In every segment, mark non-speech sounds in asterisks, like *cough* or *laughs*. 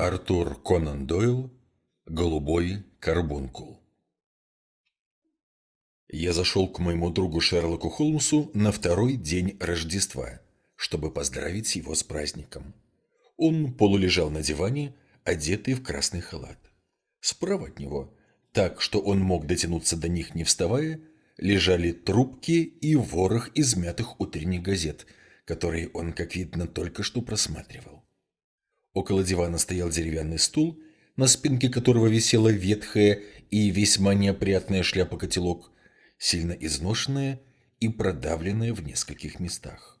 Артур Конан Дойл «Голубой карбункул» Я зашел к моему другу Шерлоку Холмсу на второй день Рождества, чтобы поздравить его с праздником. Он полулежал на диване, одетый в красный халат. Справа от него, так что он мог дотянуться до них не вставая, лежали трубки и ворох измятых утренних газет, которые он, как видно, только что просматривал. Около дивана стоял деревянный стул, на спинке которого висела ветхая и весьма неопрятная шляпа-котелок, сильно изношенная и продавленная в нескольких местах.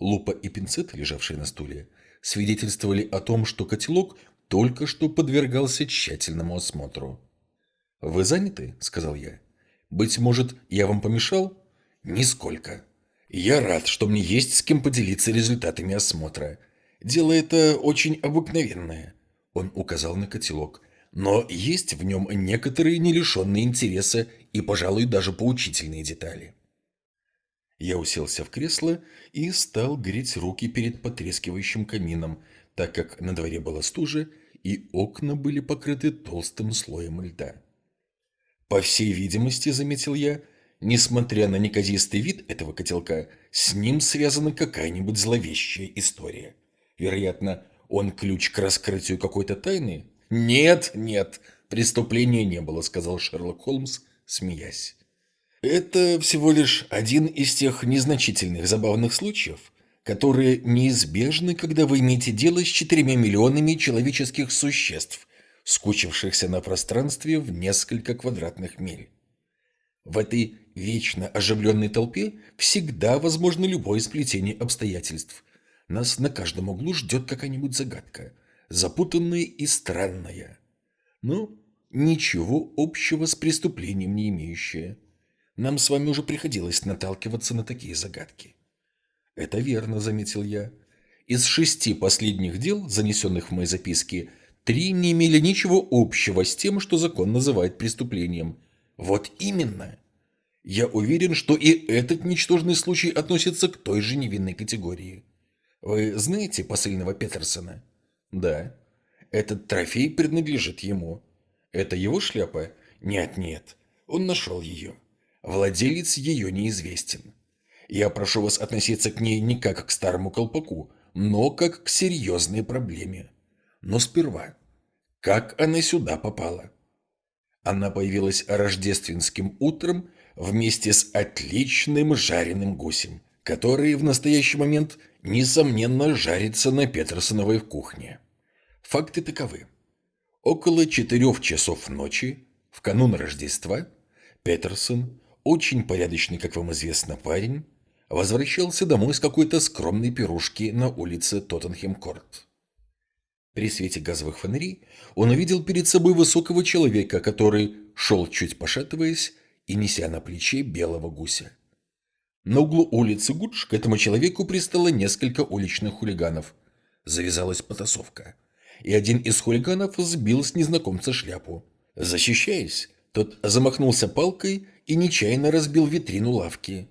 Лупа и пинцет, лежавшие на стуле, свидетельствовали о том, что котелок только что подвергался тщательному осмотру. «Вы заняты?» – сказал я. «Быть может, я вам помешал?» «Нисколько. Я рад, что мне есть с кем поделиться результатами осмотра. Дело это очень обыкновенное», – он указал на котелок. «Но есть в нем некоторые не лишенные интереса и, пожалуй, даже поучительные детали». Я уселся в кресло и стал греть руки перед потрескивающим камином, так как на дворе было стуже, и окна были покрыты толстым слоем льда. По всей видимости, заметил я, несмотря на неказистый вид этого котелка, с ним связана какая-нибудь зловещая история. Вероятно, он ключ к раскрытию какой-то тайны? Нет, нет, преступления не было, сказал Шерлок Холмс, смеясь. Это всего лишь один из тех незначительных забавных случаев, которые неизбежны, когда вы имеете дело с четырьмя миллионами человеческих существ, скучившихся на пространстве в несколько квадратных миль. В этой вечно оживленной толпе всегда возможно любое сплетение обстоятельств. Нас на каждом углу ждет какая-нибудь загадка, запутанная и странная. Но ничего общего с преступлением не имеющая. Нам с вами уже приходилось наталкиваться на такие загадки. «Это верно», — заметил я. «Из шести последних дел, занесенных в мои записки, три не имели ничего общего с тем, что закон называет преступлением. Вот именно. Я уверен, что и этот ничтожный случай относится к той же невинной категории. Вы знаете посыльного Петерсона? Да. Этот трофей принадлежит ему. Это его шляпа? Нет, нет. Он нашел ее. Владелец ее неизвестен. Я прошу вас относиться к ней не как к старому колпаку, но как к серьезной проблеме. Но сперва, как она сюда попала? Она появилась рождественским утром вместе с отличным жареным гусем, который в настоящий момент, несомненно, жарится на Петерсоновой кухне. Факты таковы. Около четырех часов ночи, в канун Рождества, Петерсон, очень порядочный, как вам известно, парень, возвращался домой с какой-то скромной пирушки на улице Тоттенхем-Корт. При свете газовых фонарей он увидел перед собой высокого человека, который шел чуть пошатываясь и неся на плече белого гуся. На углу улицы Гудж к этому человеку пристало несколько уличных хулиганов. Завязалась потасовка. И один из хулиганов сбил с незнакомца шляпу. Защищаясь, тот замахнулся палкой и нечаянно разбил витрину лавки.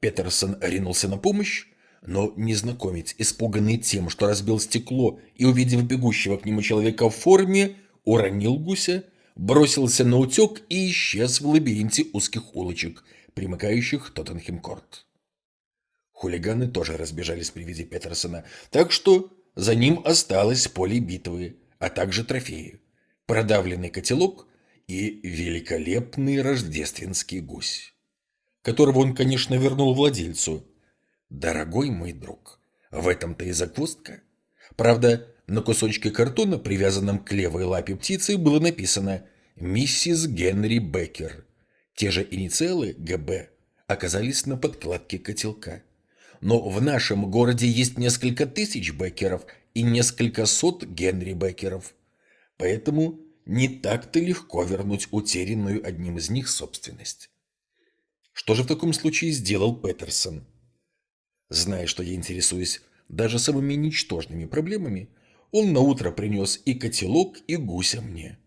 Петерсон ринулся на помощь, но незнакомец, испуганный тем, что разбил стекло и увидев бегущего к нему человека в форме, уронил гуся, бросился на утек и исчез в лабиринте узких улочек, примыкающих к Тоттенхем-Корт. Хулиганы тоже разбежались при виде Петерсона, так что за ним осталось поле битвы, а также трофеи, продавленный котелок и великолепный рождественский гусь которого он, конечно, вернул владельцу. Дорогой мой друг, в этом-то и загвоздка. Правда, на кусочке картона, привязанном к левой лапе птицы, было написано «Миссис Генри Беккер». Те же инициалы ГБ оказались на подкладке котелка. Но в нашем городе есть несколько тысяч Беккеров и несколько сот Генри Беккеров. Поэтому не так-то легко вернуть утерянную одним из них собственность. Что же в таком случае сделал Петерсон? Зная, что я интересуюсь даже самыми ничтожными проблемами, он наутро принес и котелок, и гуся мне.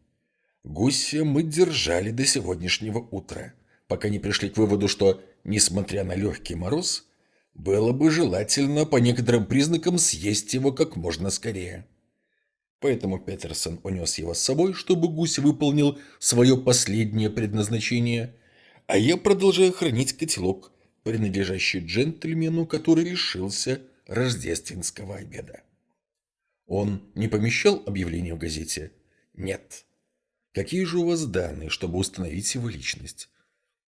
Гуся мы держали до сегодняшнего утра, пока не пришли к выводу, что, несмотря на легкий мороз, было бы желательно по некоторым признакам съесть его как можно скорее. Поэтому Петерсон унес его с собой, чтобы гусь выполнил свое последнее предназначение, а я продолжаю хранить котелок, принадлежащий джентльмену, который лишился рождественского обеда. Он не помещал объявление в газете? Нет. Какие же у вас данные, чтобы установить его личность?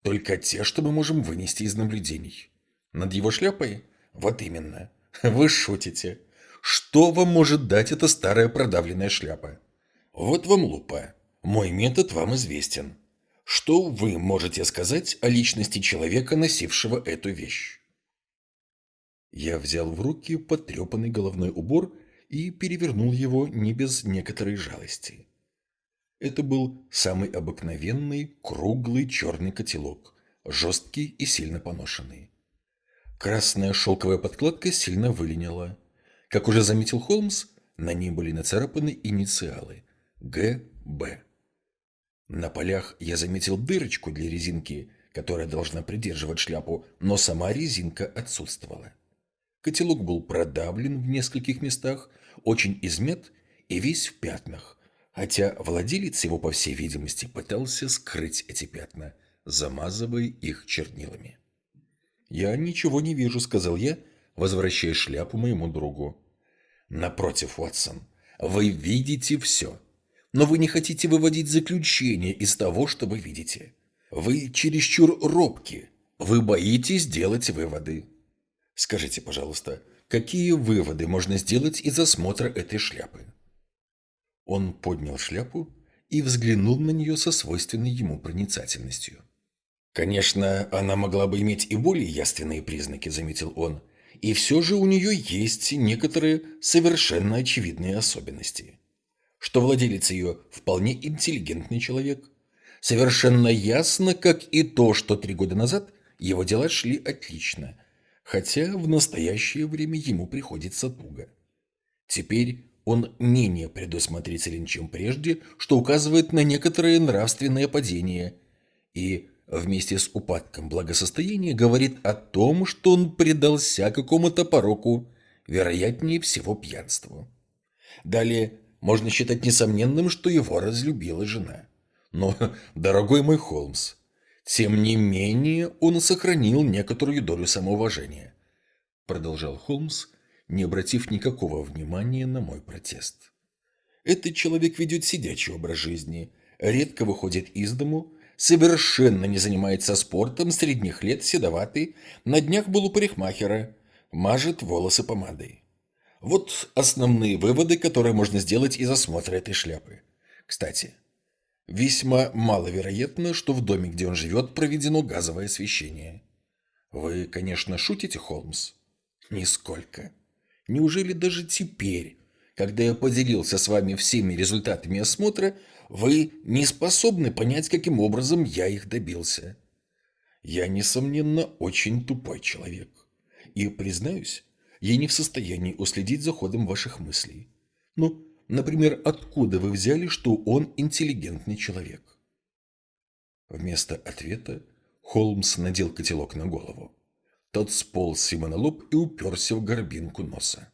Только те, что мы можем вынести из наблюдений. Над его шляпой? Вот именно. *laughs* Вы шутите. Что вам может дать эта старая продавленная шляпа? Вот вам лупа. Мой метод вам известен. Что вы можете сказать о личности человека, носившего эту вещь? Я взял в руки потрепанный головной убор и перевернул его не без некоторой жалости. Это был самый обыкновенный круглый черный котелок, жесткий и сильно поношенный. Красная шелковая подкладка сильно выленила. Как уже заметил Холмс, на ней были нацарапаны инициалы «ГБ». На полях я заметил дырочку для резинки, которая должна придерживать шляпу, но сама резинка отсутствовала. Котелок был продавлен в нескольких местах, очень измят и весь в пятнах, хотя владелец его, по всей видимости, пытался скрыть эти пятна, замазывая их чернилами. «Я ничего не вижу», — сказал я, возвращая шляпу моему другу. «Напротив, Уотсон, вы видите все, но вы не хотите выводить заключение из того, что вы видите. Вы чересчур робки, вы боитесь делать выводы. Скажите, пожалуйста, какие выводы можно сделать из осмотра этой шляпы?» Он поднял шляпу и взглянул на нее со свойственной ему проницательностью. «Конечно, она могла бы иметь и более яственные признаки», — заметил он. «И все же у нее есть некоторые совершенно очевидные особенности. Что владелец ее вполне интеллигентный человек. Совершенно ясно, как и то, что три года назад его дела шли отлично, хотя в настоящее время ему приходится туго. Теперь он менее предусмотрителен, чем прежде, что указывает на некоторое нравственное падение и вместе с упадком благосостояния говорит о том, что он предался какому-то пороку, вероятнее всего пьянству. Далее можно считать несомненным, что его разлюбила жена. Но, *laughs* дорогой мой Холмс, тем не менее он сохранил некоторую долю самоуважения. Продолжал Холмс, не обратив никакого внимания на мой протест. Этот человек ведет сидячий образ жизни, редко выходит из дому, совершенно не занимается спортом, средних лет, седоватый, на днях был у парикмахера, мажет волосы помадой. Вот основные выводы, которые можно сделать из осмотра этой шляпы. Кстати, весьма маловероятно, что в доме, где он живет, проведено газовое освещение. Вы, конечно, шутите, Холмс? Нисколько. Неужели даже теперь, когда я поделился с вами всеми результатами осмотра, вы не способны понять, каким образом я их добился. Я, несомненно, очень тупой человек. И, признаюсь, я не в состоянии уследить за ходом ваших мыслей. Ну, например, откуда вы взяли, что он интеллигентный человек? Вместо ответа Холмс надел котелок на голову. Тот сполз ему на лоб и уперся в горбинку носа.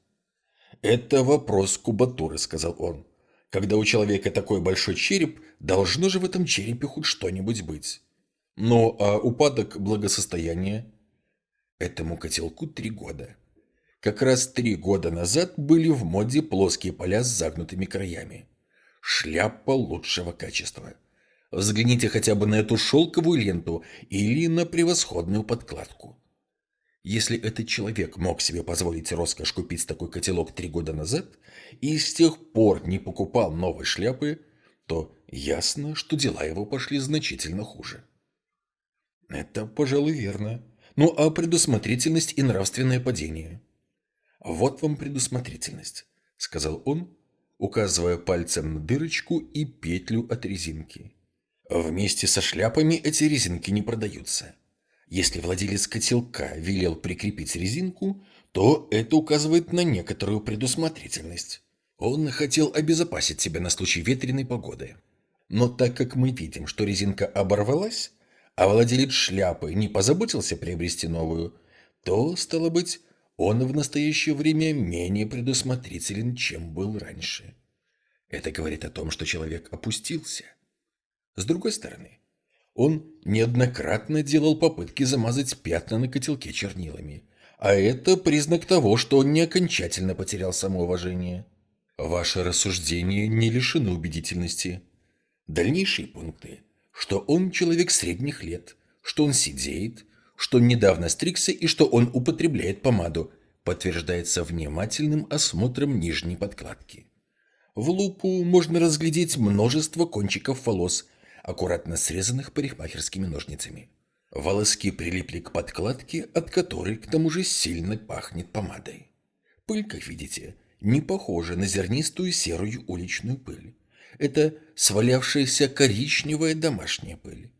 «Это вопрос кубатуры», — сказал он. Когда у человека такой большой череп, должно же в этом черепе хоть что-нибудь быть. Но а упадок благосостояния? Этому котелку три года. Как раз три года назад были в моде плоские поля с загнутыми краями. Шляпа лучшего качества. Взгляните хотя бы на эту шелковую ленту или на превосходную подкладку. Если этот человек мог себе позволить роскошь купить такой котелок три года назад и с тех пор не покупал новой шляпы, то ясно, что дела его пошли значительно хуже. Это, пожалуй, верно. Ну а предусмотрительность и нравственное падение? Вот вам предусмотрительность, сказал он, указывая пальцем на дырочку и петлю от резинки. Вместе со шляпами эти резинки не продаются. Если владелец котелка велел прикрепить резинку, то это указывает на некоторую предусмотрительность. Он хотел обезопасить себя на случай ветреной погоды. Но так как мы видим, что резинка оборвалась, а владелец шляпы не позаботился приобрести новую, то, стало быть, он в настоящее время менее предусмотрителен, чем был раньше. Это говорит о том, что человек опустился. С другой стороны, он неоднократно делал попытки замазать пятна на котелке чернилами, а это признак того, что он не окончательно потерял самоуважение. Ваши рассуждения не лишены убедительности. Дальнейшие пункты, что он человек средних лет, что он сидеет, что недавно стригся и что он употребляет помаду, подтверждается внимательным осмотром нижней подкладки. В лупу можно разглядеть множество кончиков волос, аккуратно срезанных парикмахерскими ножницами. Волоски прилипли к подкладке, от которой к тому же сильно пахнет помадой. Пыль, как видите, не похожа на зернистую серую уличную пыль. Это свалявшаяся коричневая домашняя пыль.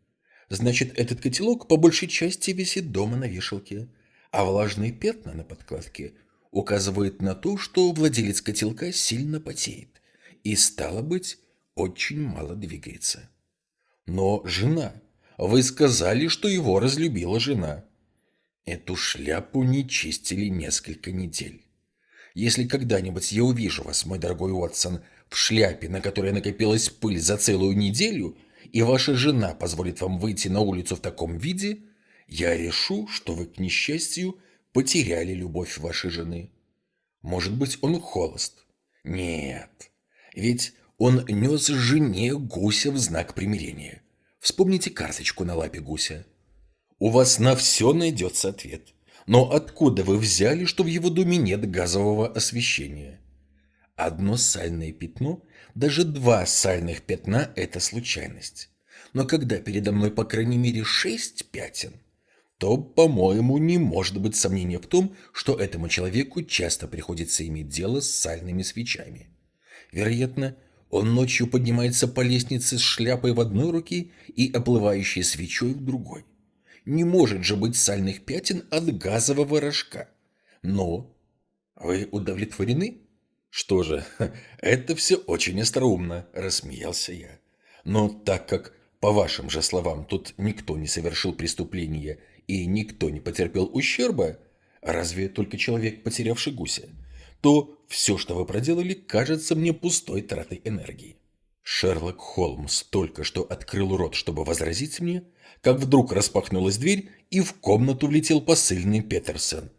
Значит, этот котелок по большей части висит дома на вешалке, а влажные пятна на подкладке указывают на то, что владелец котелка сильно потеет и, стало быть, очень мало двигается. Но жена. Вы сказали, что его разлюбила жена. Эту шляпу не чистили несколько недель. Если когда-нибудь я увижу вас, мой дорогой Уотсон, в шляпе, на которой накопилась пыль за целую неделю, и ваша жена позволит вам выйти на улицу в таком виде, я решу, что вы, к несчастью, потеряли любовь вашей жены. Может быть, он холост? Нет. Ведь он нес жене гуся в знак примирения. Вспомните карточку на лапе гуся. У вас на все найдется ответ. Но откуда вы взяли, что в его доме нет газового освещения? Одно сальное пятно, даже два сальных пятна – это случайность. Но когда передо мной по крайней мере шесть пятен, то, по-моему, не может быть сомнения в том, что этому человеку часто приходится иметь дело с сальными свечами. Вероятно, он ночью поднимается по лестнице с шляпой в одной руке и оплывающей свечой в другой. Не может же быть сальных пятен от газового рожка. Но вы удовлетворены? Что же, *laughs* это все очень остроумно, рассмеялся я. Но так как, по вашим же словам, тут никто не совершил преступления и никто не потерпел ущерба, разве только человек, потерявший гуся, то все, что вы проделали, кажется мне пустой тратой энергии. Шерлок Холмс только что открыл рот, чтобы возразить мне, как вдруг распахнулась дверь, и в комнату влетел посыльный Петерсон.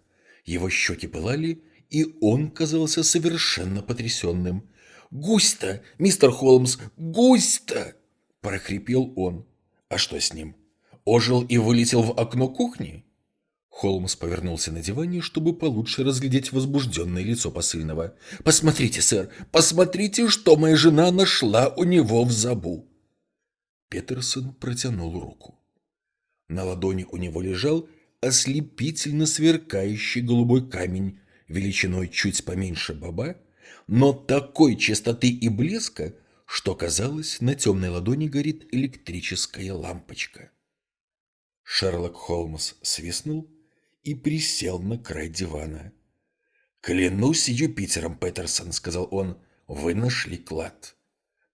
Его щеки пылали, и он казался совершенно потрясенным. «Гусь-то, мистер Холмс, гусь-то!» – прохрипел он. «А что с ним? Ожил и вылетел в окно кухни?» Холмс повернулся на диване, чтобы получше разглядеть возбужденное лицо посыльного. «Посмотрите, сэр, посмотрите, что моя жена нашла у него в забу!» Петерсон протянул руку. На ладони у него лежал ослепительно сверкающий голубой камень, величиной чуть поменьше баба, но такой чистоты и блеска, что, казалось, на темной ладони горит электрическая лампочка. Шерлок Холмс свистнул и присел на край дивана. «Клянусь Юпитером, Петерсон», — сказал он, — «вы нашли клад.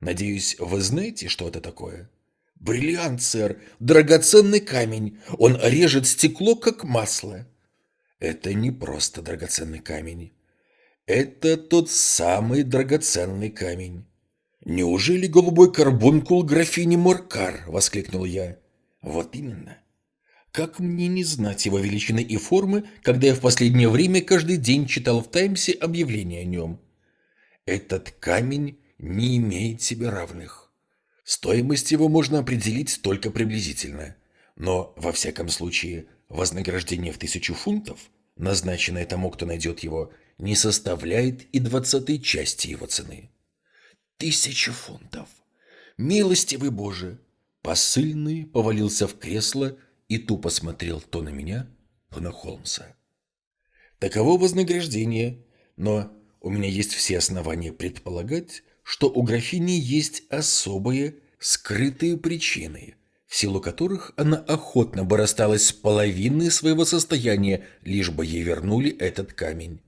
Надеюсь, вы знаете, что это такое?» «Бриллиант, сэр, драгоценный камень. Он режет стекло, как масло». «Это не просто драгоценный камень. Это тот самый драгоценный камень». «Неужели голубой карбункул графини Моркар?» — воскликнул я. «Вот именно. Как мне не знать его величины и формы, когда я в последнее время каждый день читал в Таймсе объявление о нем? Этот камень не имеет себе равных. Стоимость его можно определить только приблизительно. Но, во всяком случае, вознаграждение в тысячу фунтов, назначенное тому, кто найдет его, не составляет и двадцатой части его цены. Тысяча фунтов! Милостивый Боже! Посыльный повалился в кресло, и тупо смотрел то на меня, то на Холмса. Таково вознаграждение, но у меня есть все основания предполагать, что у графини есть особые, скрытые причины, в силу которых она охотно бы рассталась с половиной своего состояния, лишь бы ей вернули этот камень.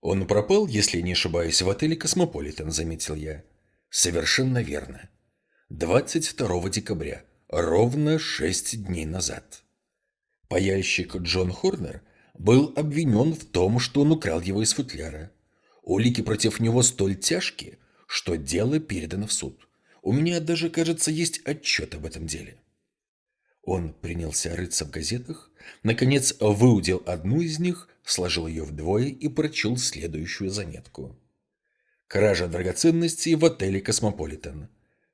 Он пропал, если не ошибаюсь, в отеле «Космополитен», заметил я. Совершенно верно. 22 декабря ровно шесть дней назад. Паяльщик Джон Хорнер был обвинен в том, что он украл его из футляра. Улики против него столь тяжкие, что дело передано в суд. У меня даже, кажется, есть отчет об этом деле. Он принялся рыться в газетах, наконец выудил одну из них, сложил ее вдвое и прочел следующую заметку. Кража драгоценностей в отеле «Космополитен».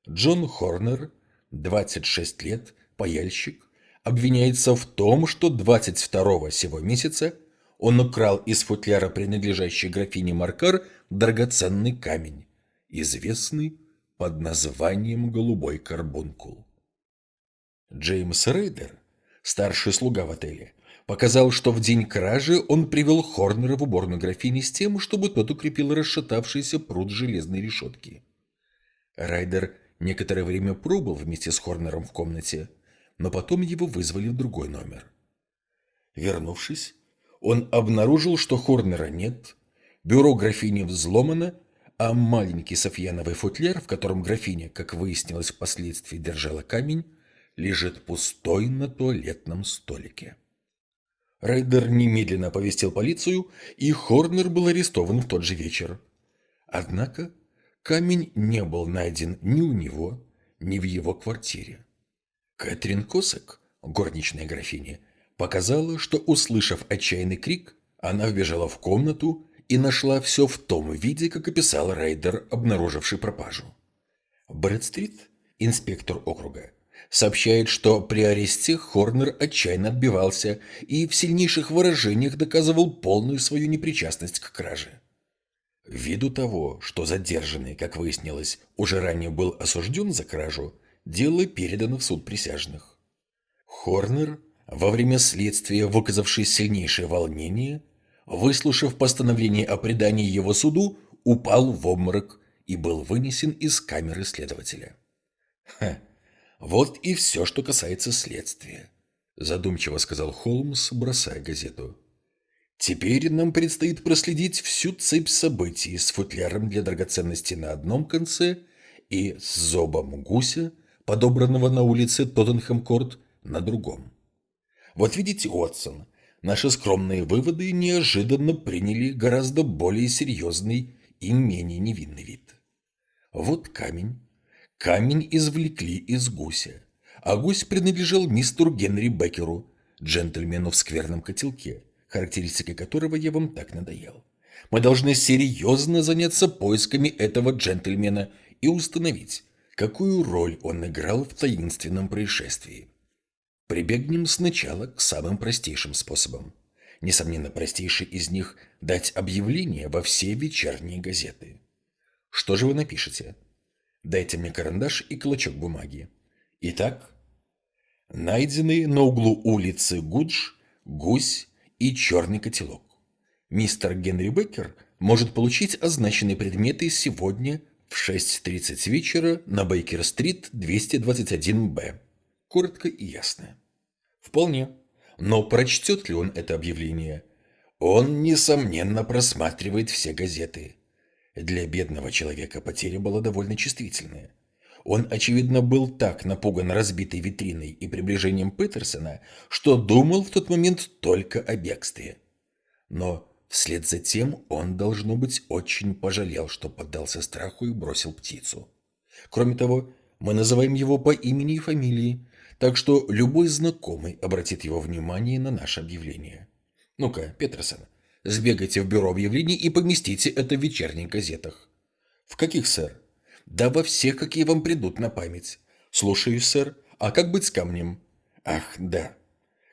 Джон Хорнер, 26 лет, паяльщик, обвиняется в том, что 22 сего месяца он украл из футляра, принадлежащей графине Моркар, драгоценный камень, известный под названием «Голубой карбункул». Джеймс Рейдер, старший слуга в отеле, показал, что в день кражи он привел Хорнера в уборную графини с тем, чтобы тот укрепил расшатавшийся пруд железной решетки. Райдер некоторое время пробыл вместе с Хорнером в комнате, но потом его вызвали в другой номер. Вернувшись, он обнаружил, что Хорнера нет, бюро графини взломано, а маленький софьяновый футляр, в котором графиня, как выяснилось впоследствии, держала камень, лежит пустой на туалетном столике. Райдер немедленно оповестил полицию, и Хорнер был арестован в тот же вечер. Однако камень не был найден ни у него, ни в его квартире. Кэтрин Косак, горничная графиня, показала, что, услышав отчаянный крик, она вбежала в комнату и нашла все в том виде, как описал Райдер, обнаруживший пропажу. Брэдстрит, инспектор округа, сообщает, что при аресте Хорнер отчаянно отбивался и в сильнейших выражениях доказывал полную свою непричастность к краже. Ввиду того, что задержанный, как выяснилось, уже ранее был осужден за кражу, дело передано в суд присяжных. Хорнер, во время следствия выказавший сильнейшее волнение, выслушав постановление о предании его суду, упал в обморок и был вынесен из камеры следователя. Ха, вот и все, что касается следствия, задумчиво сказал Холмс, бросая газету. Теперь нам предстоит проследить всю цепь событий с футляром для драгоценности на одном конце и с зобом гуся, подобранного на улице Тоттенхэм-Корт, на другом. Вот видите, Уотсон, наши скромные выводы неожиданно приняли гораздо более серьезный и менее невинный вид. Вот камень, Камень извлекли из гуся, а гусь принадлежал мистеру Генри Беккеру, джентльмену в скверном котелке, характеристикой которого я вам так надоел. Мы должны серьезно заняться поисками этого джентльмена и установить, какую роль он играл в таинственном происшествии. Прибегнем сначала к самым простейшим способам. Несомненно, простейший из них – дать объявление во все вечерние газеты. Что же вы напишете? Дайте мне карандаш и клочок бумаги. Итак, найдены на углу улицы Гудж, гусь и черный котелок. Мистер Генри Беккер может получить означенные предметы сегодня в 6.30 вечера на Бейкер-стрит 221-Б. Коротко и ясно. Вполне. Но прочтет ли он это объявление? Он, несомненно, просматривает все газеты. Для бедного человека потеря была довольно чувствительная. Он, очевидно, был так напуган разбитой витриной и приближением Петерсона, что думал в тот момент только о бегстве. Но вслед за тем он, должно быть, очень пожалел, что поддался страху и бросил птицу. Кроме того, мы называем его по имени и фамилии, так что любой знакомый обратит его внимание на наше объявление. Ну-ка, Петерсон, Сбегайте в бюро объявлений и поместите это в вечерних газетах. В каких, сэр? Да во всех, какие вам придут на память. Слушаюсь, сэр. А как быть с камнем? Ах, да.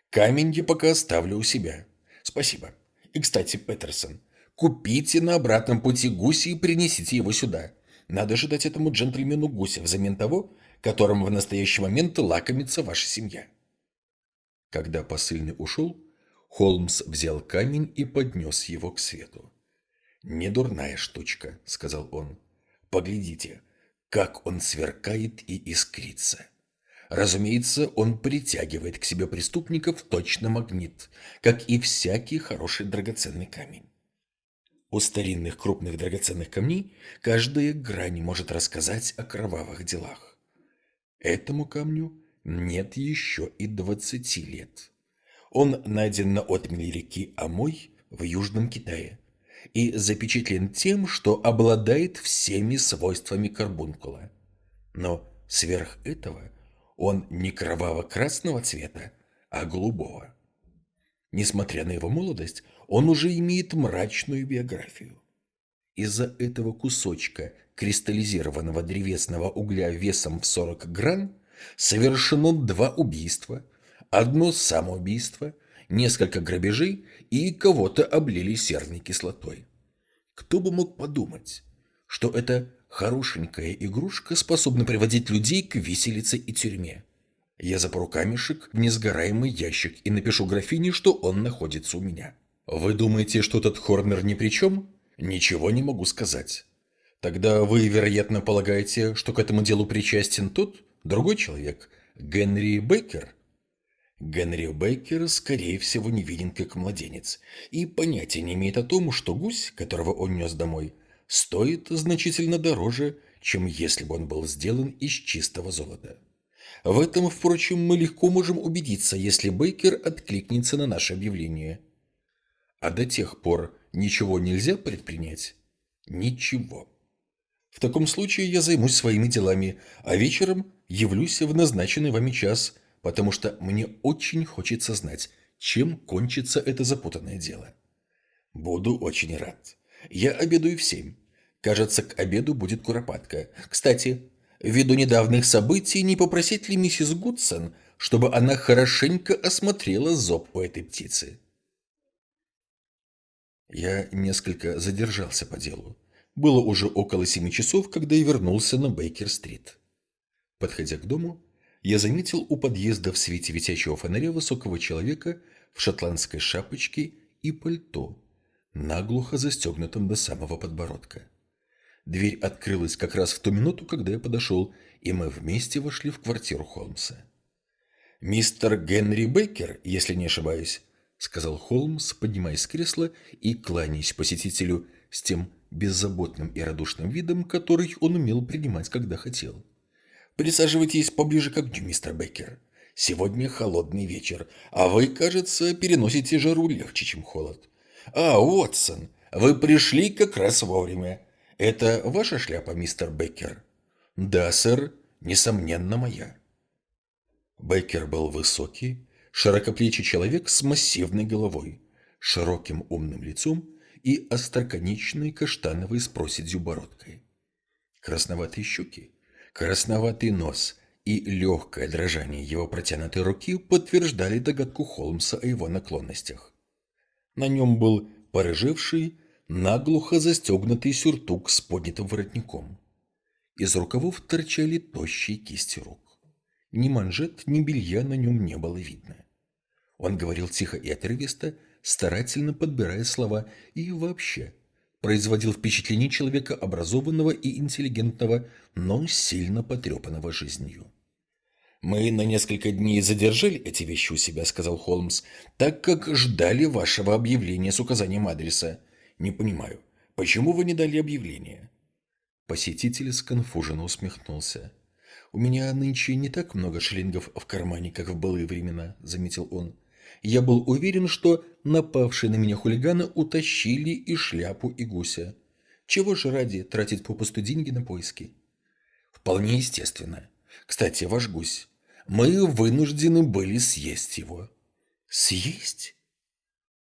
Камень я пока оставлю у себя. Спасибо. И, кстати, Петерсон, купите на обратном пути гуся и принесите его сюда. Надо же дать этому джентльмену гуся взамен того, которым в настоящий момент лакомится ваша семья. Когда посыльный ушел, Холмс взял камень и поднес его к свету. «Недурная штучка», — сказал он. «Поглядите, как он сверкает и искрится. Разумеется, он притягивает к себе преступников точно магнит, как и всякий хороший драгоценный камень. У старинных крупных драгоценных камней каждая грань может рассказать о кровавых делах. Этому камню нет еще и двадцати лет. Он найден на отмеле реки Амой в Южном Китае. И запечатлен тем, что обладает всеми свойствами карбункула. Но сверх этого он не кроваво-красного цвета, а голубого. Несмотря на его молодость, он уже имеет мрачную биографию. Из-за этого кусочка кристаллизированного древесного угля весом в 40 гран совершено два убийства, одно самоубийство, несколько грабежей и кого-то облили серной кислотой. Кто бы мог подумать, что эта хорошенькая игрушка способна приводить людей к виселице и тюрьме. Я запору камешек в несгораемый ящик и напишу графине, что он находится у меня. Вы думаете, что этот Хорнер ни при чем? Ничего не могу сказать. Тогда вы, вероятно, полагаете, что к этому делу причастен тот, другой человек, Генри Бейкер? Генри Бейкер, скорее всего, не виден как младенец и понятия не имеет о том, что гусь, которого он нес домой, стоит значительно дороже, чем если бы он был сделан из чистого золота. В этом, впрочем, мы легко можем убедиться, если Бейкер откликнется на наше объявление. А до тех пор ничего нельзя предпринять? Ничего. В таком случае я займусь своими делами, а вечером явлюсь в назначенный вами час, потому что мне очень хочется знать, чем кончится это запутанное дело. Буду очень рад. Я обедаю в семь. Кажется, к обеду будет куропатка. Кстати, ввиду недавних событий, не попросить ли миссис Гудсон, чтобы она хорошенько осмотрела зоб у этой птицы? Я несколько задержался по делу. Было уже около семи часов, когда я вернулся на Бейкер-стрит. Подходя к дому, я заметил у подъезда в свете висячего фонаря высокого человека в шотландской шапочке и пальто, наглухо застегнутом до самого подбородка. Дверь открылась как раз в ту минуту, когда я подошел, и мы вместе вошли в квартиру Холмса. «Мистер Генри Бейкер, если не ошибаюсь», — сказал Холмс, поднимаясь с кресла и кланяясь посетителю с тем беззаботным и радушным видом, который он умел принимать, когда хотел. «Присаживайтесь поближе к огню, мистер Бейкер. Сегодня холодный вечер, а вы, кажется, переносите жару легче, чем холод. А, Уотсон, вы пришли как раз вовремя. Это ваша шляпа, мистер Бейкер? Да, сэр, несомненно, моя. Бейкер был высокий, широкоплечий человек с массивной головой, широким умным лицом и остроконечной каштановой с проседью бородкой. Красноватые щеки, красноватый нос и легкое дрожание его протянутой руки подтверждали догадку Холмса о его наклонностях. На нем был порыжевший, наглухо застегнутый сюртук с поднятым воротником. Из рукавов торчали тощие кисти рук. Ни манжет, ни белья на нем не было видно. Он говорил тихо и отрывисто, старательно подбирая слова, и вообще производил впечатление человека образованного и интеллигентного, но сильно потрепанного жизнью. «Мы на несколько дней задержали эти вещи у себя», — сказал Холмс, «так как ждали вашего объявления с указанием адреса. Не понимаю, почему вы не дали объявление?» Посетитель сконфуженно усмехнулся. «У меня нынче не так много шиллингов в кармане, как в былые времена», — заметил он. «Я был уверен, что напавшие на меня хулиганы утащили и шляпу, и гуся. Чего же ради тратить попусту деньги на поиски?» «Вполне естественно. Кстати, ваш гусь. Мы вынуждены были съесть его». «Съесть?»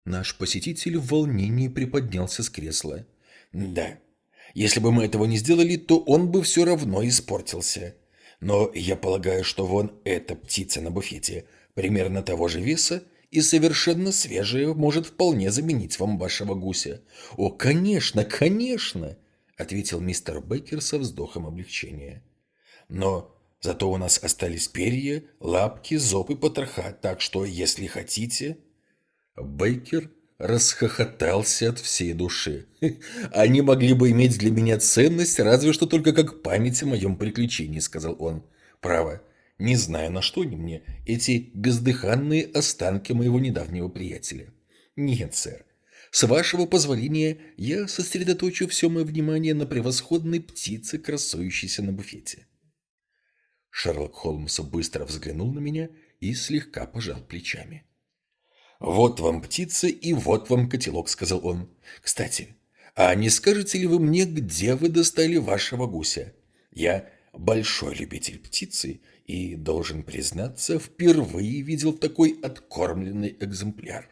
Наш посетитель в волнении приподнялся с кресла. «Да, если бы мы этого не сделали, то он бы все равно испортился. Но я полагаю, что вон эта птица на буфете примерно того же веса и совершенно свежая может вполне заменить вам вашего гуся». «О, конечно, конечно!» — ответил мистер Бейкер со вздохом облегчения. «Но зато у нас остались перья, лапки, зоб потроха, так что, если хотите...» Бейкер расхохотался от всей души. «Они могли бы иметь для меня ценность, разве что только как память о моем приключении», — сказал он. «Право, не знаю, на что они мне, эти бездыханные останки моего недавнего приятеля. Нет, сэр, с вашего позволения я сосредоточу все мое внимание на превосходной птице, красующейся на буфете». Шерлок Холмс быстро взглянул на меня и слегка пожал плечами. «Вот вам птица и вот вам котелок», — сказал он. «Кстати, А не скажете ли вы мне, где вы достали вашего гуся? Я большой любитель птицы и, должен признаться, впервые видел такой откормленный экземпляр.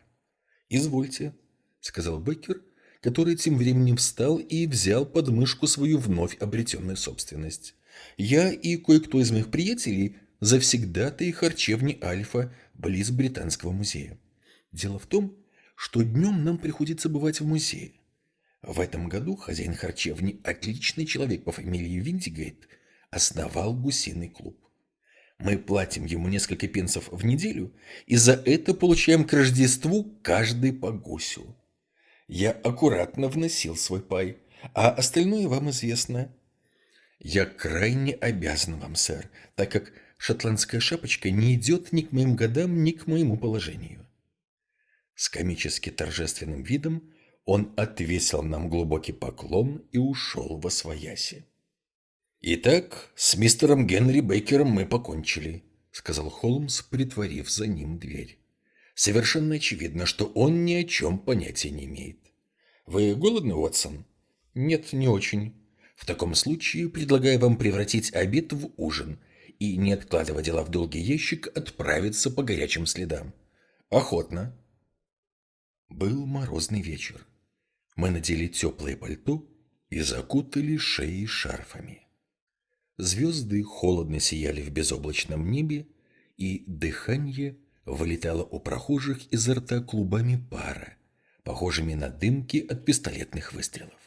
«Извольте», — сказал Беккер, который тем временем встал и взял под мышку свою вновь обретенную собственность. «Я и кое-кто из моих приятелей завсегда-то и харчевни Альфа близ Британского музея. Дело в том, что днем нам приходится бывать в музее. В этом году хозяин харчевни, отличный человек по фамилии Виндигейт, основал гусиный клуб. Мы платим ему несколько пенсов в неделю, и за это получаем к Рождеству каждый по гусю. Я аккуратно вносил свой пай, а остальное вам известно. Я крайне обязан вам, сэр, так как шотландская шапочка не идет ни к моим годам, ни к моему положению. С комически торжественным видом он отвесил нам глубокий поклон и ушел во свояси. «Итак, с мистером Генри Бейкером мы покончили», — сказал Холмс, притворив за ним дверь. «Совершенно очевидно, что он ни о чем понятия не имеет. Вы голодны, Уотсон?» «Нет, не очень. В таком случае предлагаю вам превратить обед в ужин и, не откладывая дела в долгий ящик, отправиться по горячим следам. Охотно». Был морозный вечер. Мы надели теплое пальто и закутали шеи шарфами. Звезды холодно сияли в безоблачном небе, и дыхание вылетало у прохожих изо рта клубами пара, похожими на дымки от пистолетных выстрелов.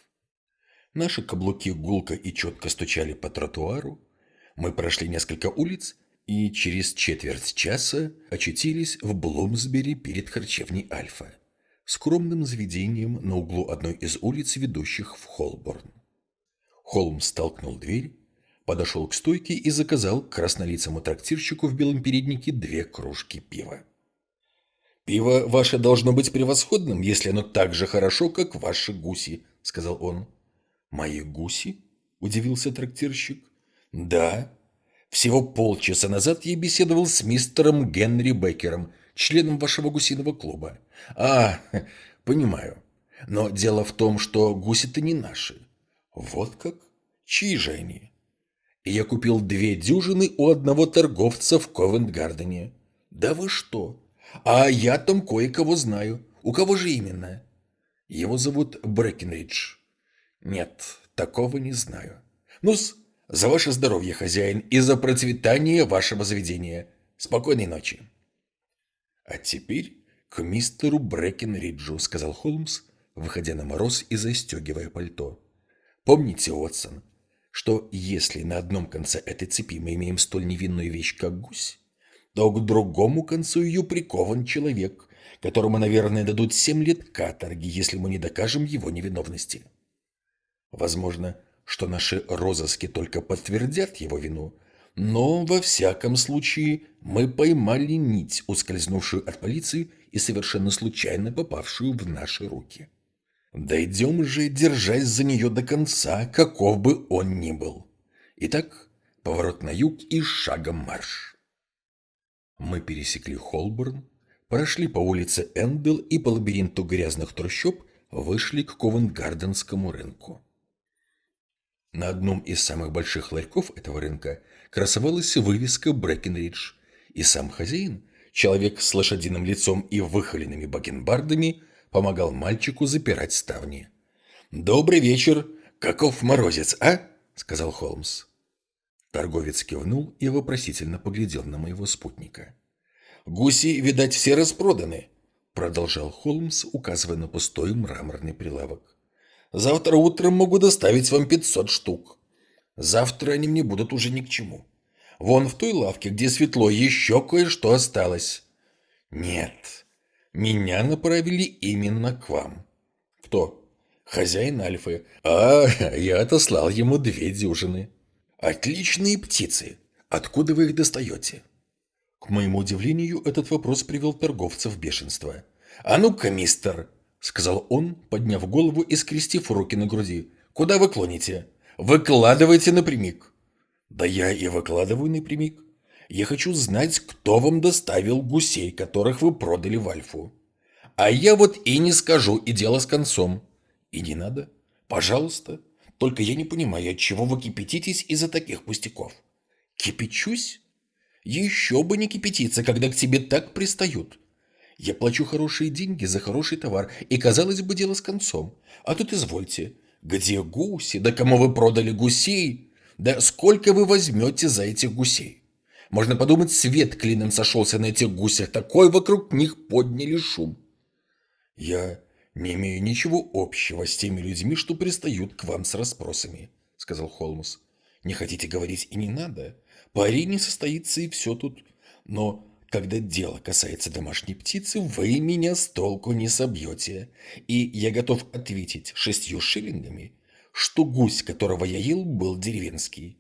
Наши каблуки гулко и четко стучали по тротуару, мы прошли несколько улиц и через четверть часа очутились в Блумсбери перед харчевней Альфа, скромным заведением на углу одной из улиц, ведущих в Холборн. Холмс столкнул дверь, подошел к стойке и заказал краснолицому трактирщику в белом переднике две кружки пива. «Пиво ваше должно быть превосходным, если оно так же хорошо, как ваши гуси», — сказал он. «Мои гуси?» — удивился трактирщик. «Да. Всего полчаса назад я беседовал с мистером Генри Беккером, членом вашего гусиного клуба. А, понимаю. Но дело в том, что гуси-то не наши. Вот как? Чьи же они?» Я купил две дюжины у одного торговца в Ковент-Гардене. Да вы что? А я там кое-кого знаю. У кого же именно? Его зовут Брэкенридж. Нет, такого не знаю. ну за ваше здоровье, хозяин, и за процветание вашего заведения. Спокойной ночи. А теперь к мистеру Брэкенриджу, сказал Холмс, выходя на мороз и застегивая пальто. Помните, Уотсон, что если на одном конце этой цепи мы имеем столь невинную вещь, как гусь, то к другому концу ее прикован человек, которому, наверное, дадут семь лет каторги, если мы не докажем его невиновности. Возможно, что наши розыски только подтвердят его вину, но во всяком случае мы поймали нить, ускользнувшую от полиции и совершенно случайно попавшую в наши руки. Дойдем же, держась за нее до конца, каков бы он ни был. Итак, поворот на юг и шагом марш. Мы пересекли Холборн, прошли по улице Эндел и по лабиринту грязных трущоб вышли к Ковенгарденскому рынку. На одном из самых больших ларьков этого рынка красовалась вывеска Брэкенридж, и сам хозяин, человек с лошадиным лицом и выхоленными бакенбардами, помогал мальчику запирать ставни. «Добрый вечер! Каков морозец, а?» — сказал Холмс. Торговец кивнул и вопросительно поглядел на моего спутника. «Гуси, видать, все распроданы», — продолжал Холмс, указывая на пустой мраморный прилавок. «Завтра утром могу доставить вам пятьсот штук. Завтра они мне будут уже ни к чему. Вон в той лавке, где светло, еще кое-что осталось». «Нет, меня направили именно к вам. Кто? Хозяин Альфы. А, я отослал ему две дюжины. Отличные птицы. Откуда вы их достаете? К моему удивлению, этот вопрос привел торговца в бешенство. «А ну-ка, мистер!» — сказал он, подняв голову и скрестив руки на груди. «Куда вы клоните? Выкладывайте напрямик!» «Да я и выкладываю напрямик. Я хочу знать, кто вам доставил гусей, которых вы продали в Альфу. А я вот и не скажу, и дело с концом. И не надо. Пожалуйста. Только я не понимаю, от чего вы кипятитесь из-за таких пустяков. Кипячусь? Еще бы не кипятиться, когда к тебе так пристают. Я плачу хорошие деньги за хороший товар, и, казалось бы, дело с концом. А тут извольте. Где гуси? Да кому вы продали гусей? Да сколько вы возьмете за этих гусей? Можно подумать, свет клином сошелся на этих гусях. Такой вокруг них подняли шум. Я не имею ничего общего с теми людьми, что пристают к вам с расспросами, сказал Холмс. Не хотите говорить и не надо. Пари не состоится и все тут. Но когда дело касается домашней птицы, вы меня с толку не собьете. И я готов ответить шестью шиллингами, что гусь, которого я ел, был деревенский.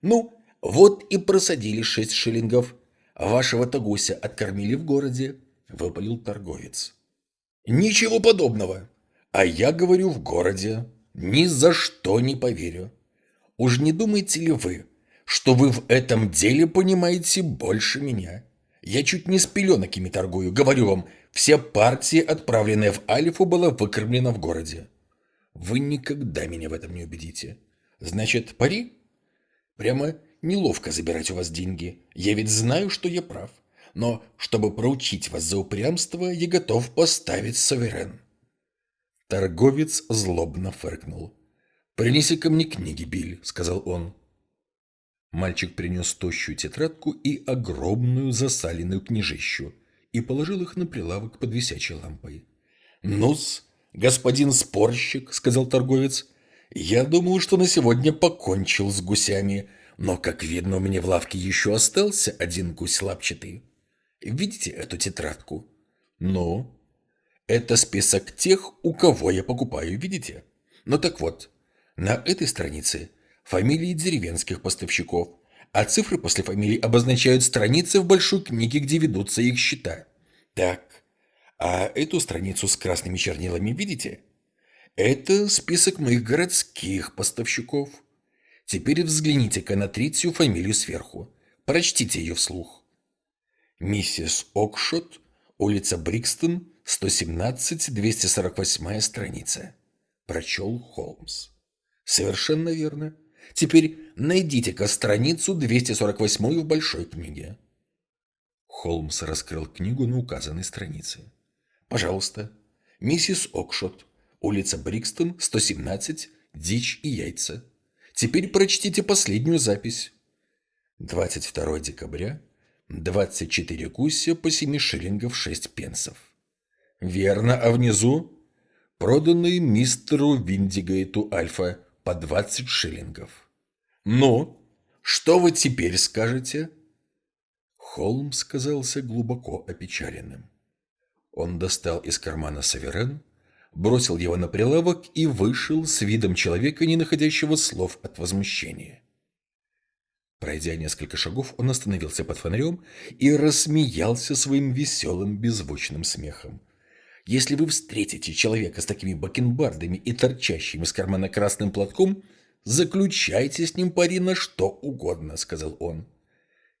Ну, вот и просадили шесть шиллингов. Вашего-то гуся откормили в городе, выпалил торговец. Ничего подобного. А я говорю в городе. Ни за что не поверю. Уж не думаете ли вы, что вы в этом деле понимаете больше меня? Я чуть не с пеленок торгую. Говорю вам, вся партия, отправленная в Алифу, была выкормлена в городе. Вы никогда меня в этом не убедите. Значит, пари? Прямо неловко забирать у вас деньги. Я ведь знаю, что я прав. Но чтобы проучить вас за упрямство, я готов поставить суверен. Торговец злобно фыркнул. «Принеси ко мне книги, Биль», — сказал он. Мальчик принес тощую тетрадку и огромную засаленную книжищу и положил их на прилавок под висячей лампой. «Ну-с, господин спорщик», — сказал торговец, — «я думаю, что на сегодня покончил с гусями, но, как видно, у меня в лавке еще остался один гусь лапчатый. Видите эту тетрадку? Ну, это список тех, у кого я покупаю, видите? Ну так вот, на этой странице фамилии деревенских поставщиков, а цифры после фамилий обозначают страницы в большой книге, где ведутся их счета. Так, а эту страницу с красными чернилами видите? Это список моих городских поставщиков. Теперь взгляните-ка на третью фамилию сверху. Прочтите ее вслух. Миссис Окшот, улица Брикстон, 117-248 страница. Прочел Холмс. Совершенно верно. Теперь найдите-ка страницу 248 в большой книге. Холмс раскрыл книгу на указанной странице. Пожалуйста. Миссис Окшот. Улица Брикстон, 117. Дичь и яйца. Теперь прочтите последнюю запись. 22 декабря. 24 гуся по 7 шиллингов 6 пенсов. Верно, а внизу? Проданные мистеру Виндигейту Альфа по 20 шиллингов. «Ну, что вы теперь скажете?» Холмс казался глубоко опечаленным. Он достал из кармана саверен, бросил его на прилавок и вышел с видом человека, не находящего слов от возмущения. Пройдя несколько шагов, он остановился под фонарем и рассмеялся своим веселым беззвучным смехом. Если вы встретите человека с такими бакенбардами и торчащим из кармана красным платком – Заключайте с ним пари на что угодно, сказал он.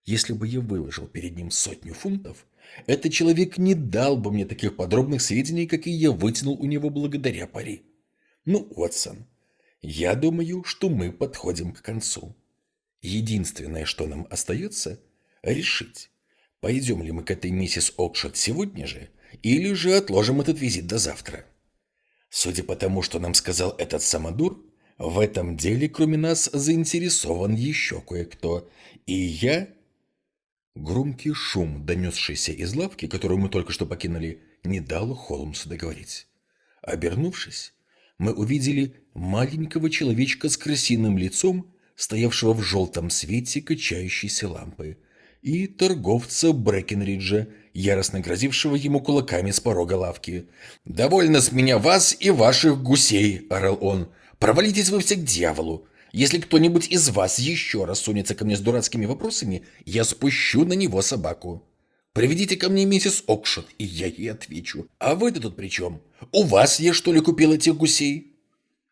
Если бы я выложил перед ним сотню фунтов, этот человек не дал бы мне таких подробных сведений, какие я вытянул у него благодаря пари. Ну, Уотсон, я думаю, что мы подходим к концу. Единственное, что нам остается, решить, пойдем ли мы к этой миссис Окшот сегодня же, или же отложим этот визит до завтра. Судя по тому, что нам сказал этот самодур, в этом деле, кроме нас, заинтересован еще кое-кто. И я... Громкий шум, донесшийся из лавки, которую мы только что покинули, не дал Холмсу договорить. Обернувшись, мы увидели маленького человечка с крысиным лицом, стоявшего в желтом свете качающейся лампы, и торговца Брэкенриджа, яростно грозившего ему кулаками с порога лавки. «Довольно с меня вас и ваших гусей!» – орал он. Провалитесь вы все к дьяволу. Если кто-нибудь из вас еще раз сунется ко мне с дурацкими вопросами, я спущу на него собаку. Приведите ко мне миссис Окшот, и я ей отвечу. А вы-то тут при чем? У вас я, что ли, купил этих гусей?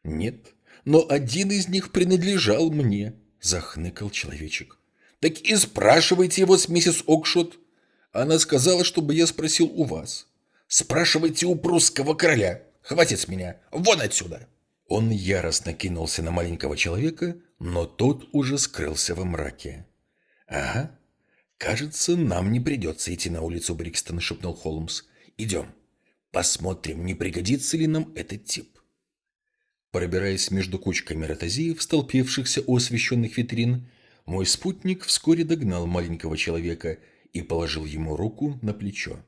Нет, но один из них принадлежал мне, захныкал человечек. Так и спрашивайте его с миссис Окшот. Она сказала, чтобы я спросил у вас. Спрашивайте у прусского короля. Хватит с меня. Вон отсюда. Он яростно кинулся на маленького человека, но тот уже скрылся во мраке. «Ага, кажется, нам не придется идти на улицу Брикстон», — шепнул Холмс. «Идем, посмотрим, не пригодится ли нам этот тип». Пробираясь между кучками ротозеев, столпившихся у освещенных витрин, мой спутник вскоре догнал маленького человека и положил ему руку на плечо.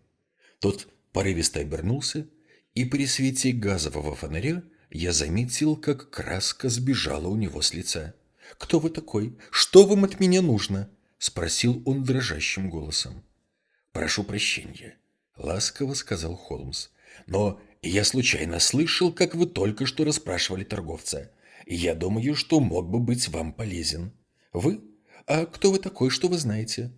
Тот порывисто обернулся, и при свете газового фонаря я заметил, как краска сбежала у него с лица. «Кто вы такой? Что вам от меня нужно?» – спросил он дрожащим голосом. «Прошу прощения», – ласково сказал Холмс. «Но я случайно слышал, как вы только что расспрашивали торговца. Я думаю, что мог бы быть вам полезен. Вы? А кто вы такой, что вы знаете?»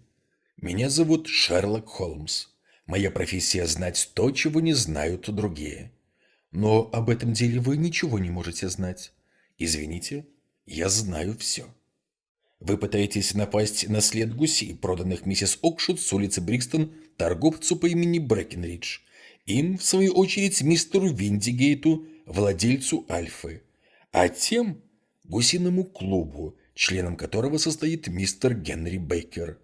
«Меня зовут Шерлок Холмс. Моя профессия – знать то, чего не знают другие. Но об этом деле вы ничего не можете знать. Извините, я знаю все. Вы пытаетесь напасть на след гусей, проданных миссис Окшут с улицы Брикстон торговцу по имени Брэкенридж. Им, в свою очередь, мистеру Виндигейту, владельцу Альфы. А тем – гусиному клубу, членом которого состоит мистер Генри Бейкер.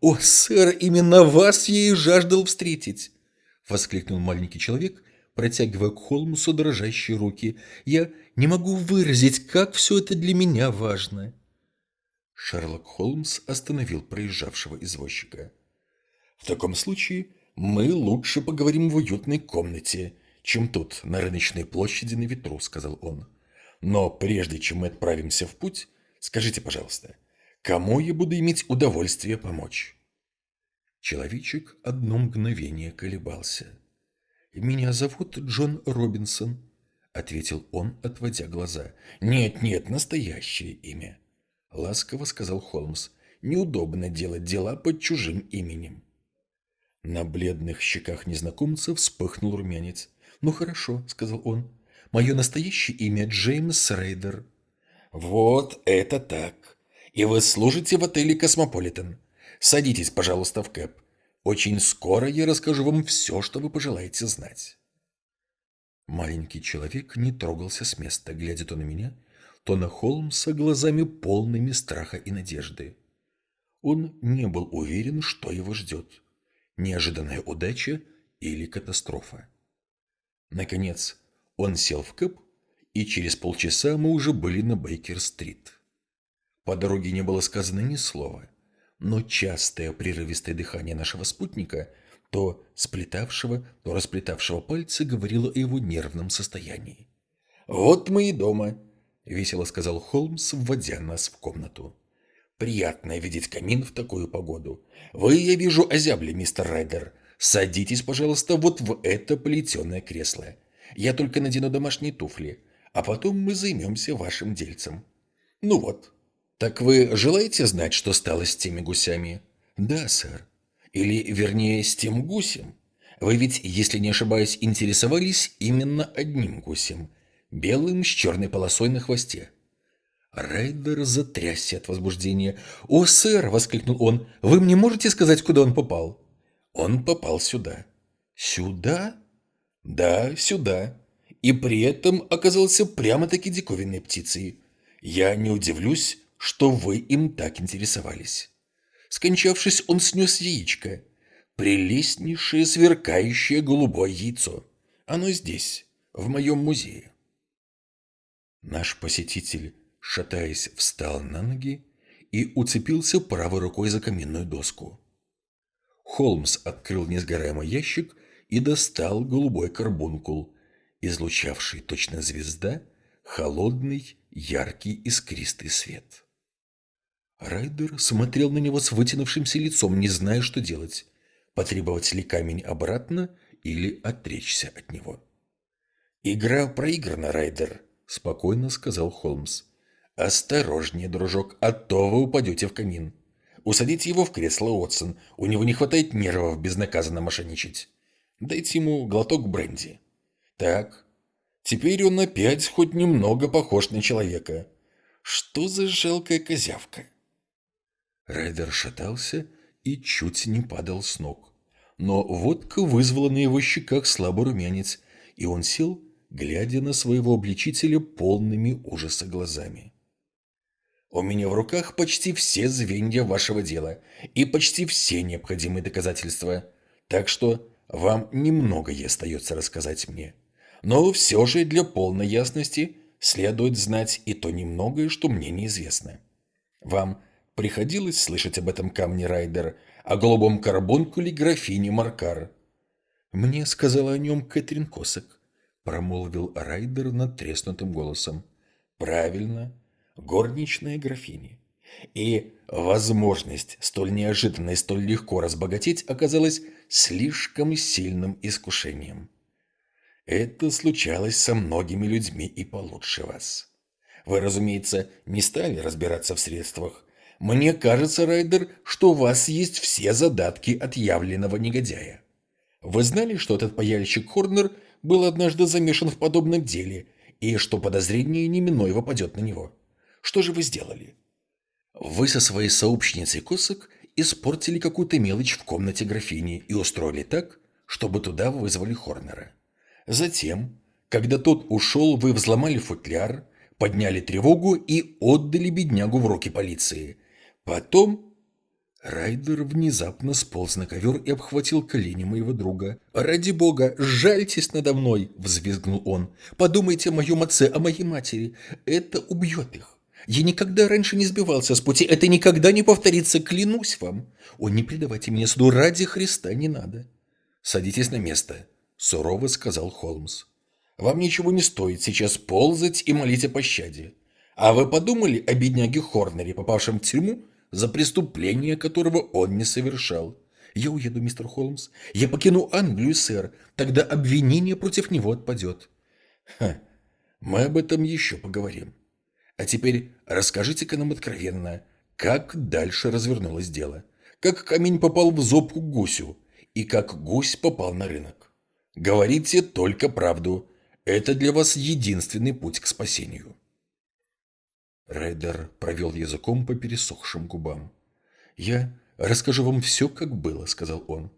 «О, сэр, именно вас я и жаждал встретить!» – воскликнул маленький человек – протягивая к Холмсу дрожащие руки. «Я не могу выразить, как все это для меня важно». Шерлок Холмс остановил проезжавшего извозчика. «В таком случае мы лучше поговорим в уютной комнате, чем тут, на рыночной площади на ветру», — сказал он. «Но прежде чем мы отправимся в путь, скажите, пожалуйста, кому я буду иметь удовольствие помочь?» Человечек одно мгновение колебался. «Меня зовут Джон Робинсон», — ответил он, отводя глаза. «Нет, нет, настоящее имя», — ласково сказал Холмс. «Неудобно делать дела под чужим именем». На бледных щеках незнакомца вспыхнул румянец. «Ну хорошо», — сказал он. «Мое настоящее имя Джеймс Райдер». «Вот это так! И вы служите в отеле «Космополитен». Садитесь, пожалуйста, в кэб. Очень скоро я расскажу вам все, что вы пожелаете знать. Маленький человек не трогался с места, глядя то на меня, то на Холмса глазами полными страха и надежды. Он не был уверен, что его ждет. Неожиданная удача или катастрофа. Наконец, он сел в кэп, и через полчаса мы уже были на Бейкер-стрит. По дороге не было сказано ни слова но частое прерывистое дыхание нашего спутника, то сплетавшего, то расплетавшего пальцы, говорило о его нервном состоянии. «Вот мы и дома», — весело сказал Холмс, вводя нас в комнату. «Приятно видеть камин в такую погоду. Вы, я вижу, озябли, мистер Райдер. Садитесь, пожалуйста, вот в это плетеное кресло. Я только надену домашние туфли, а потом мы займемся вашим дельцем. Ну вот, «Так вы желаете знать, что стало с теми гусями?» «Да, сэр. Или, вернее, с тем гусем. Вы ведь, если не ошибаюсь, интересовались именно одним гусем. Белым с черной полосой на хвосте». Райдер затрясся от возбуждения. «О, сэр!» — воскликнул он. «Вы мне можете сказать, куда он попал?» «Он попал сюда». «Сюда?» «Да, сюда. И при этом оказался прямо-таки диковинной птицей. Я не удивлюсь, что вы им так интересовались. Скончавшись, он снес яичко. Прелестнейшее, сверкающее голубое яйцо. Оно здесь, в моем музее. Наш посетитель, шатаясь, встал на ноги и уцепился правой рукой за каминную доску. Холмс открыл несгораемый ящик и достал голубой карбункул, излучавший точно звезда холодный, яркий искристый свет. Райдер смотрел на него с вытянувшимся лицом, не зная, что делать. Потребовать ли камень обратно или отречься от него. «Игра проиграна, Райдер», — спокойно сказал Холмс. «Осторожнее, дружок, а то вы упадете в камин. Усадите его в кресло, Отсон. У него не хватает нервов безнаказанно мошенничать. Дайте ему глоток бренди. Так, теперь он опять хоть немного похож на человека. Что за жалкая козявка?» Райдер шатался и чуть не падал с ног. Но водка вызвала на его щеках слабый румянец, и он сел, глядя на своего обличителя полными ужаса глазами. «У меня в руках почти все звенья вашего дела и почти все необходимые доказательства, так что вам немного и остается рассказать мне. Но все же для полной ясности следует знать и то немногое, что мне неизвестно. Вам приходилось слышать об этом камне Райдер, о голубом карбункуле графини Маркар?» «Мне сказала о нем Кэтрин Косак», — промолвил Райдер надтреснутым голосом. «Правильно, горничная графини. И возможность столь неожиданно и столь легко разбогатеть оказалась слишком сильным искушением. Это случалось со многими людьми и получше вас. Вы, разумеется, не стали разбираться в средствах. Мне кажется, Райдер, что у вас есть все задатки отъявленного негодяя. Вы знали, что этот паяльщик Хорнер был однажды замешан в подобном деле, и что подозрение неминуемо падет на него? Что же вы сделали? Вы со своей сообщницей Косок испортили какую-то мелочь в комнате графини и устроили так, чтобы туда вызвали Хорнера. Затем, когда тот ушел, вы взломали футляр, подняли тревогу и отдали беднягу в руки полиции. Потом... Райдер внезапно сполз на ковер и обхватил колени моего друга. «Ради бога, жальтесь надо мной!» – взвизгнул он. «Подумайте о моем отце, о моей матери. Это убьет их. Я никогда раньше не сбивался с пути. Это никогда не повторится, клянусь вам. О, не предавайте меня суду, ради Христа не надо». «Садитесь на место», – сурово сказал Холмс. «Вам ничего не стоит сейчас ползать и молить о пощаде. А вы подумали о бедняге Хорнере, попавшем в тюрьму за преступление, которого он не совершал? Я уеду, мистер Холмс. Я покину Англию, сэр. Тогда обвинение против него отпадет». «Ха, мы об этом еще поговорим. А теперь расскажите-ка нам откровенно, как дальше развернулось дело. Как камень попал в зобку гусю и как гусь попал на рынок. Говорите только правду. Это для вас единственный путь к спасению. Райдер провел языком по пересохшим губам. «Я расскажу вам все, как было», — сказал он.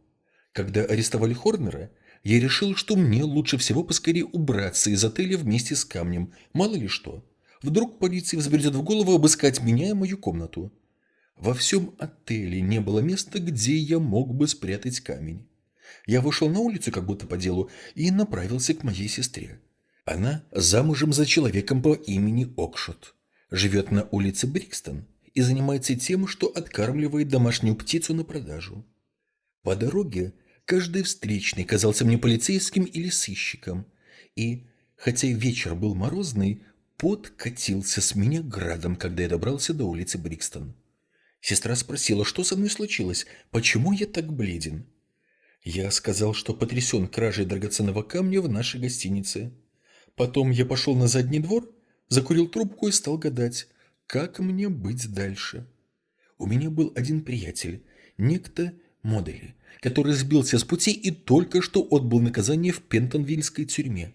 «Когда арестовали Хорнера, я решил, что мне лучше всего поскорее убраться из отеля вместе с камнем, мало ли что. Вдруг полиции взбредет в голову обыскать меня и мою комнату. Во всем отеле не было места, где я мог бы спрятать камень. Я вышел на улицу как будто по делу и направился к моей сестре. Она замужем за человеком по имени Окшот. Живет на улице Брикстон и занимается тем, что откармливает домашнюю птицу на продажу. По дороге каждый встречный казался мне полицейским или сыщиком. И, хотя вечер был морозный, пот катился с меня градом, когда я добрался до улицы Брикстон. Сестра спросила, что со мной случилось, почему я так бледен. Я сказал, что потрясен кражей драгоценного камня в нашей гостинице. Потом я пошел на задний двор, закурил трубку и стал гадать, как мне быть дальше. У меня был один приятель, некто Модели, который сбился с пути и только что отбыл наказание в Пентонвильской тюрьме.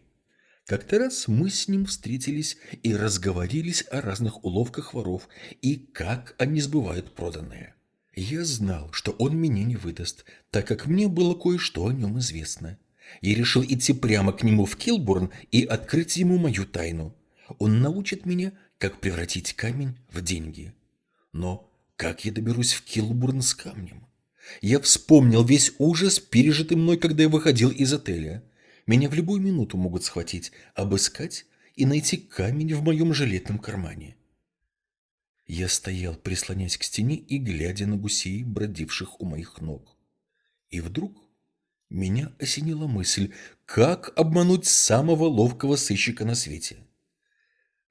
Как-то раз мы с ним встретились и разговорились о разных уловках воров и как они сбывают проданное. Я знал, что он меня не выдаст, так как мне было кое-что о нем известно. Я решил идти прямо к нему в Килбурн и открыть ему мою тайну. Он научит меня, как превратить камень в деньги. Но как я доберусь в Килбурн с камнем? Я вспомнил весь ужас, пережитый мной, когда я выходил из отеля. Меня в любую минуту могут схватить, обыскать и найти камень в моем жилетном кармане. Я стоял, прислонясь к стене и глядя на гусей, бродивших у моих ног. И вдруг меня осенила мысль, как обмануть самого ловкого сыщика на свете.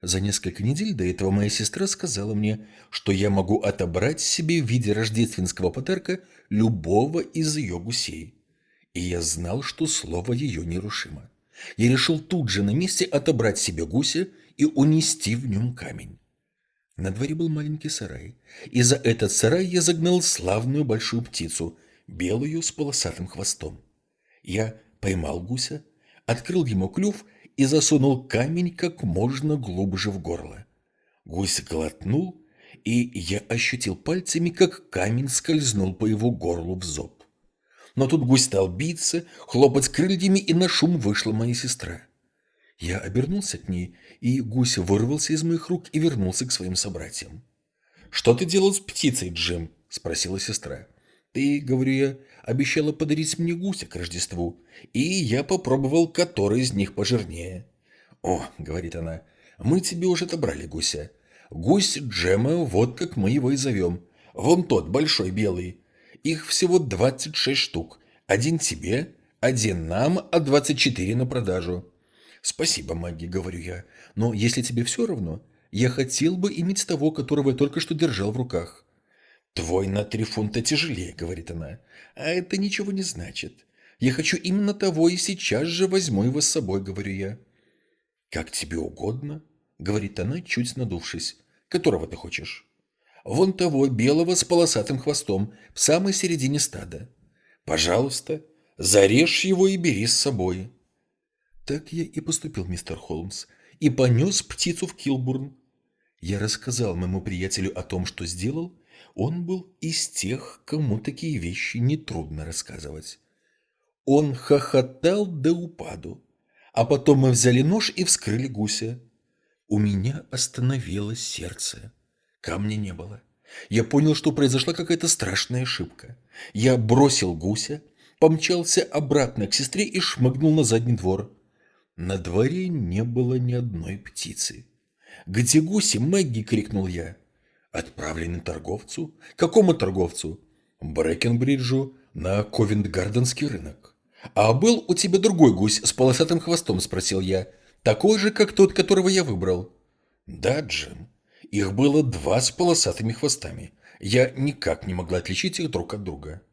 За несколько недель до этого моя сестра сказала мне, что я могу отобрать себе в виде рождественского подарка любого из ее гусей. И я знал, что слово ее нерушимо. Я решил тут же на месте отобрать себе гуся и унести в нем камень. На дворе был маленький сарай, и за этот сарай я загнал славную большую птицу, белую с полосатым хвостом. Я поймал гуся, открыл ему клюв и засунул камень как можно глубже в горло. Гусь глотнул, и я ощутил пальцами, как камень скользнул по его горлу в зоб. Но тут гусь стал биться, хлопать крыльями, и на шум вышла моя сестра. Я обернулся к ней, и гусь вырвался из моих рук и вернулся к своим собратьям. «Что ты делал с птицей, Джим?» – спросила сестра. «Ты, — говорю я, — обещала подарить мне гуся к Рождеству, и я попробовал, который из них пожирнее». «О, — говорит она, — мы тебе уже отобрали гуся. Гусь Джема, вот как мы его и зовем. Вон тот, большой белый. Их всего 26 штук. Один тебе, один нам, а 24 на продажу». «Спасибо, Магги», — говорю я, — «но если тебе все равно, я хотел бы иметь того, которого я только что держал в руках». «Твой на три фунта тяжелее», — говорит она. «А это ничего не значит. Я хочу именно того, и сейчас же возьму его с собой», — говорю я. «Как тебе угодно», — говорит она, чуть надувшись. «Которого ты хочешь?» «Вон того, белого с полосатым хвостом, в самой середине стада. Пожалуйста, зарежь его и бери с собой». Так я и поступил, мистер Холмс, и понес птицу в Килбурн. Я рассказал моему приятелю о том, что сделал, он был из тех, кому такие вещи нетрудно рассказывать. Он хохотал до упаду. А потом мы взяли нож и вскрыли гуся. У меня остановилось сердце. Камня не было. Я понял, что произошла какая-то страшная ошибка. Я бросил гуся, помчался обратно к сестре и шмыгнул на задний двор. На дворе не было ни одной птицы. «Где гуси, Мэгги?» — крикнул я. Отправлены торговцу? Какому торговцу? Брэкенбриджу на Ковент-Гарденский рынок. А был у тебя другой гусь с полосатым хвостом, спросил я. Такой же, как тот, которого я выбрал. Да, Джим. Их было два с полосатыми хвостами. Я никак не могла отличить их друг от друга.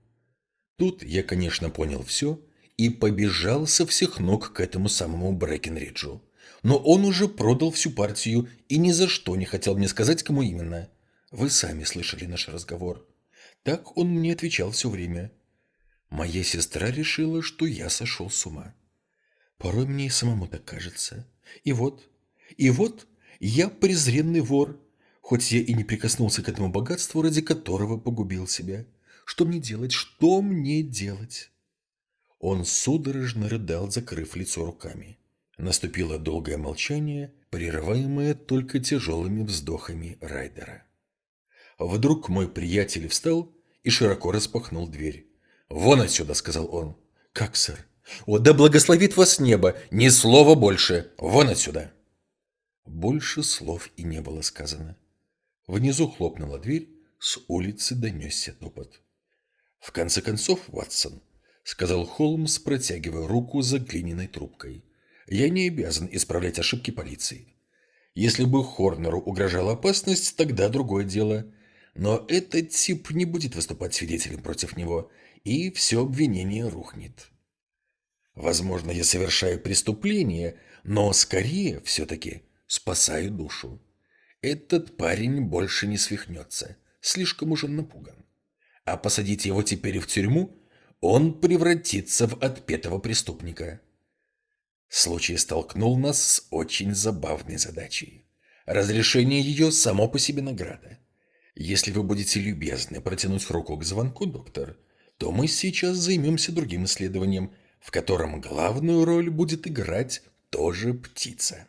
Тут я, конечно, понял все и побежал со всех ног к этому самому Брэкенриджу. Но он уже продал всю партию и ни за что не хотел мне сказать, кому именно. Вы сами слышали наш разговор. Так он мне отвечал все время. Моя сестра решила, что я сошел с ума. Порой мне и самому так кажется. И вот, и вот я презренный вор, хоть я и не прикоснулся к этому богатству, ради которого погубил себя. Что мне делать? Что мне делать? Он судорожно рыдал, закрыв лицо руками. Наступило долгое молчание, прерываемое только тяжелыми вздохами Райдера. Вдруг мой приятель встал и широко распахнул дверь. «Вон отсюда!» – сказал он. «Как, сэр?» «О, да благословит вас небо! Ни слова больше! Вон отсюда!» Больше слов и не было сказано. Внизу хлопнула дверь, с улицы донесся топот. «В конце концов, Ватсон», — сказал Холмс, протягивая руку за глиняной трубкой, — «я не обязан исправлять ошибки полиции. Если бы Хорнеру угрожала опасность, тогда другое дело. Но этот тип не будет выступать свидетелем против него, и все обвинение рухнет. Возможно, я совершаю преступление, но скорее все-таки спасаю душу. Этот парень больше не свихнется, слишком уж он напуган. А посадить его теперь в тюрьму, он превратится в отпетого преступника. Случай столкнул нас с очень забавной задачей. Разрешение ее само по себе награда. Если вы будете любезны протянуть руку к звонку, доктор, то мы сейчас займемся другим исследованием, в котором главную роль будет играть тоже птица.